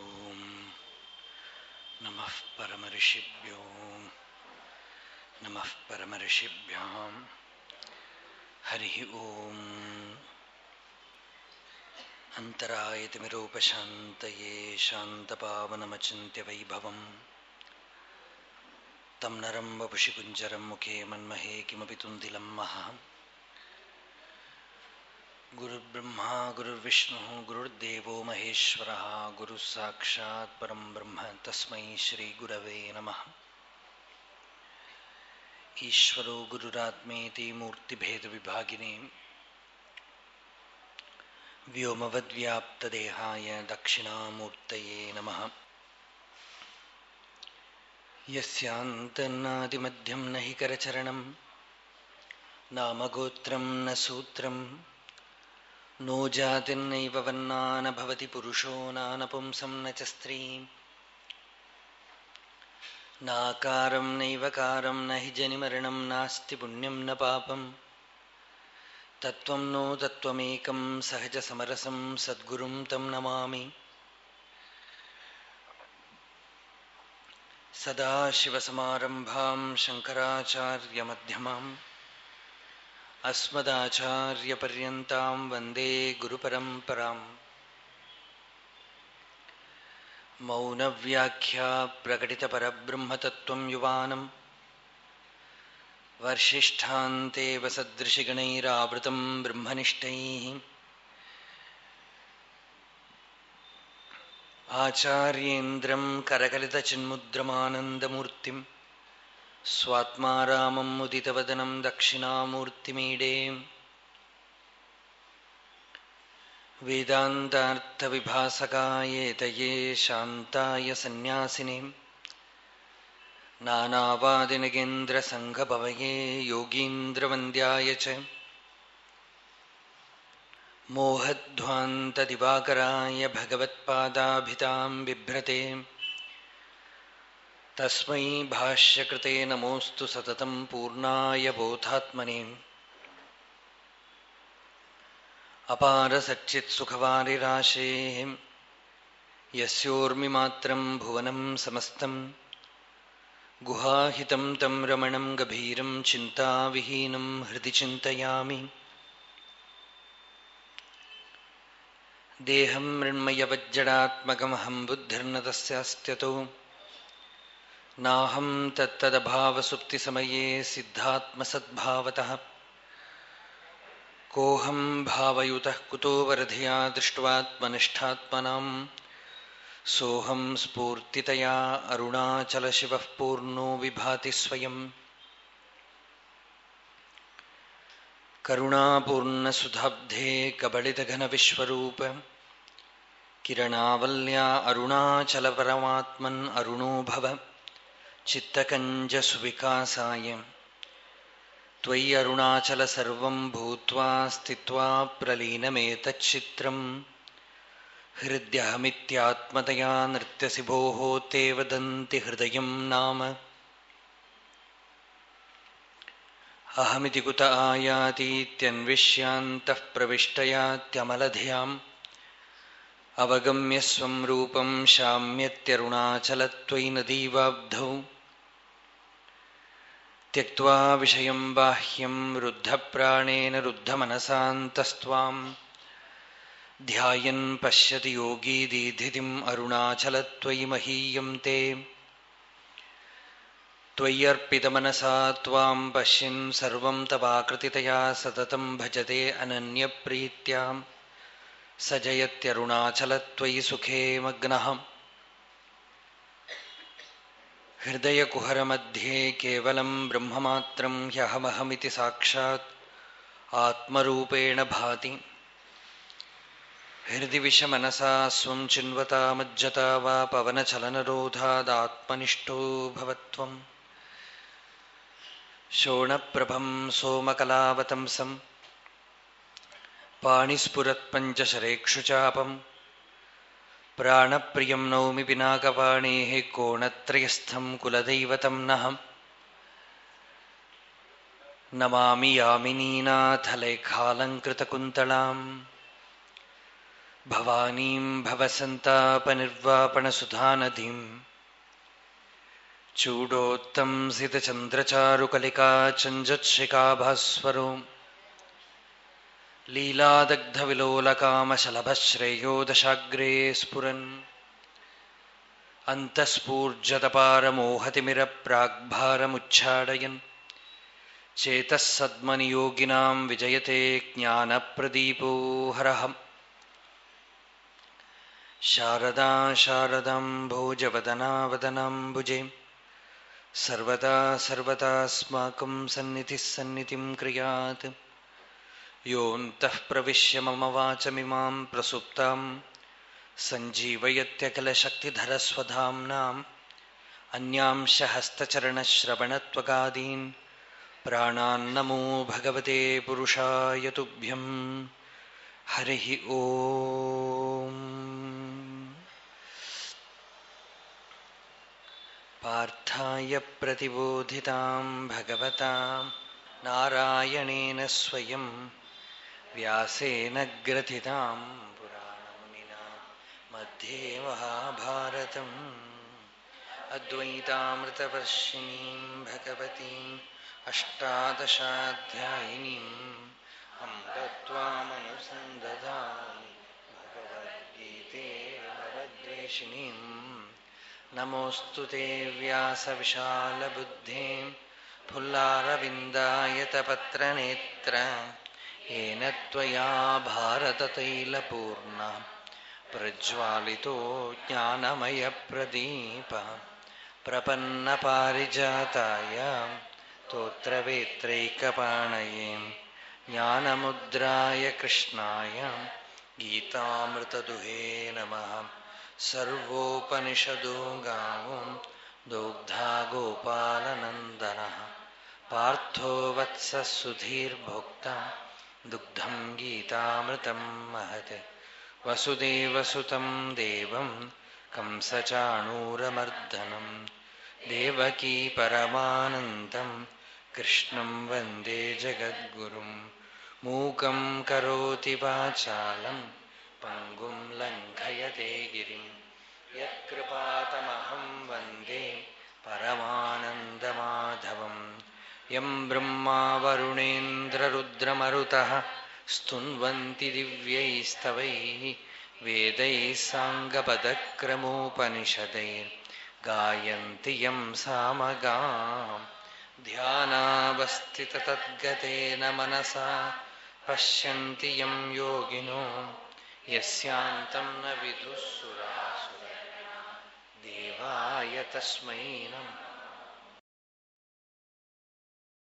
ॐ नमः परमऋषिभ्यो नमः परमऋषिभ्यां हरिः ॐ अन्तरायतिमिरोपशान्तये शान्तपावनमचिन्त्य वैभवम् नरं वपुषि कुञ्जरं मुखे मन्महे किमपि तुन्दिलं गुरुर्ब्रह्मा, गुरुर्विष्णुः महेश्वरः गुरुः साक्षात् परं ब्रह्म. तस्मै श्रीगुरवे नमः. ईश्वरो गुरुरात्मेति मूर्तिभेदविभागिने व्योमवद्व्याप्तदेहाय दक्षिणामूर्तये नमः. यस्यान्तन्नादिमध्यं न हि करचरणं, नामगोत्रं न सूत्रम् नो जातिर्नैव भवति पुरुषो नानपुंसं न च स्त्रीम्। नाकारं नैव न हि जनिमरणं नास्ति पुण्यं न पापं तत्त्वं नो तत्त्वमेकं सहजसमरसं सद्गुरुं तं नमामि। सदाशिवसमारम्भां शङ्कराचार्यमध्यमाम्। अस्मदाचार्यपर्यन्तां वंदे गुरुपरम्पराम्। मौनव्याख्या प्रकटितपरब्रह्मतत्त्वं युवानं वर्षिष्ठान्तेव सदृशिगणैरावृतं ब्रह्मनिष्ठैः। आचार्येन्द्रं करकलितचिन्मुद्रमानन्दमूर्तिं स्वात्मा रामं मुदितवदनं दक्षिणामूर्तिमीडे। वेदान्तार्थविभासकायेतये शान्ताय सन्न्यासिने। नानावादिनगेन्द्रसङ्घभवये योगीन्द्रवन्द्याय च। मोहध्वान्तदिवाकराय तस्मै भाष्यकृते नमोऽस्तु सततं पूर्णाय बोधात्मने। अपारसच्चित्सुखवारिराशेः यस्योर्मिमात्रं भुवनं समस्तं। गुहाहितं तं रमणं गभीरं चिन्ताविहीनं हृदि चिन्तयामि। देहं मृण्मयवज्जडात्मकमहं बुद्धिर्न तस्यास्त्यतो। नाहं तत्तदभावसुप्तिसमये सिद्धात्मसद्भावतः। कोऽहं भावयुतः कुतो वरधिया दृष्ट्वात्मनिष्ठात्मनां सोऽहं स्फूर्तितया अरुणाचलशिवः पूर्णो विभाति स्वयम्। करुणापूर्णसुधाब्धे कबलितघनविश्वरूप। किरणावल्या अरुणाचलपरमात्मन् अरुणो भव। चित्तकञ्जसुविकासाय। त्वयि अरुणाचल सर्वं भूत्वा स्थित्वा प्रलीनमेतच्चित्रम् हृद्यहमित्यात्मतया नृत्यसि भोः ते वदन्ति हृदयं नाम। अहमिति कुत अवगम्य स्वं रूपं शाम्यत्यरुणाचलत्वयि नदीवाब्धौ त्यक्त्वा विषयं बाह्यं रुद्धप्राणेन रुद्धमनसान्तस्त्वां ध्यायन् पश्यति योगी दीधितिम् अरुणाचलत्वयि महीयं ते। त्वय्यर्पितमनसा त्वां पश्यन् सर्वं तवाकृतितया सततं स जयत्यरुणाचलत्वयि सुखे मग्नः हृदयकुहरमध्ये केवलं ब्रह्ममात्रं ह्यहमहमिति साक्षात् आत्मरूपेण भाति। हृदि विषमनसा स्वं चिन्वता मज्जता वा पवनचलनरोधादात्मनिष्ठो भवत्वम्। शोणप्रभं सोमकलावतंसं पाणिस्फुरत्पञ्चशरेक्षुचापम् प्राणप्रियं नौमि पिनाकपाणेः कोणत्रयस्थं कुलदैवतं नः नमामि यामिनीनाथलेखालङ्कृतकुन्तलाम् भवानीं भवसन्तापनिर्वापणसुधानदीम् चूडोत्तंसितचन्द्रचारुकलिका चञ्जत्शिकाभास्वरो लीलादग्धविलोलकामशलभश्रेयो दशाग्रे स्फुरन्। अन्तःस्फूर्जतपारमोहतिमिरप्राग्भारमुच्छाडयन् चेतः सद्मनियोगिनां विजयते ज्ञानप्रदीपो हरहम् शारदा शारदाम्भोजवदनावदनाम्बुजे। सर्वदा सर्वदास्माकं सन्निधिः सन्निधिं क्रियात्। योऽन्तः प्रविश्य मम वाचमिमां प्रसुप्तां सञ्जीवयत्यखिलशक्तिधरस्वधाम्नाम् अन्यांश हस्तचरणश्रवणत्वगादीन् प्राणान्नमो भगवते पुरुषाय तुभ्यं हरिः ॐ पार्थाय प्रतिबोधितां भगवता नारायणेन स्वयं व्यासेन ग्रथितां पुराणमुनिना मध्ये महाभारतम्। अद्वैतामृतवर्षिणीं भगवतीम् अष्टादशाध्यायिनीम् अम्बत्वामनुसन्दधामि भगवद्गीते भवद्वेषिणीम् नमोऽस्तु ते व्यासविशालबुद्धे फुल्लारविन्दायतपत्रनेत्र। येन त्वया भारततैलपूर्णा, प्रज्वालितो ज्ञानमयप्रदीप प्रपन्नपारिजाताय तोत्रवेत्रैकपाणये ज्ञानमुद्राय कृष्णाय गीतामृतदुहे नमः। सर्वोपनिषदो गावो दोग्धा गोपालनन्दनः, पार्थो वत्सः सुधीर्भोक्ता दुग्धं गीतामृतं महत्। वसुदेवसुतं देवं कंसचाणूरमर्दनं। देवकी परमानन्दं कृष्णं वंदे जगद्गुरुं। मूकं करोति वाचालं पङ्गुं लङ्घयते गिरिं। यत्कृपातमहं वंदे परमानन्दमाधवं यं ब्रह्मा वरुणेन्द्ररुद्रमरुतः स्तुन्वन्ति दिव्यैस्तवैः, वेदैः साङ्गपदक्रमोपनिषदैर्गायन्ति यं सामगाम्। ध्यानावस्थिततद्गतेन मनसा, पश्यन्ति यं योगिनो, यस्यान्तं न विदुः सुरासुर देवाय तस्मै नमः।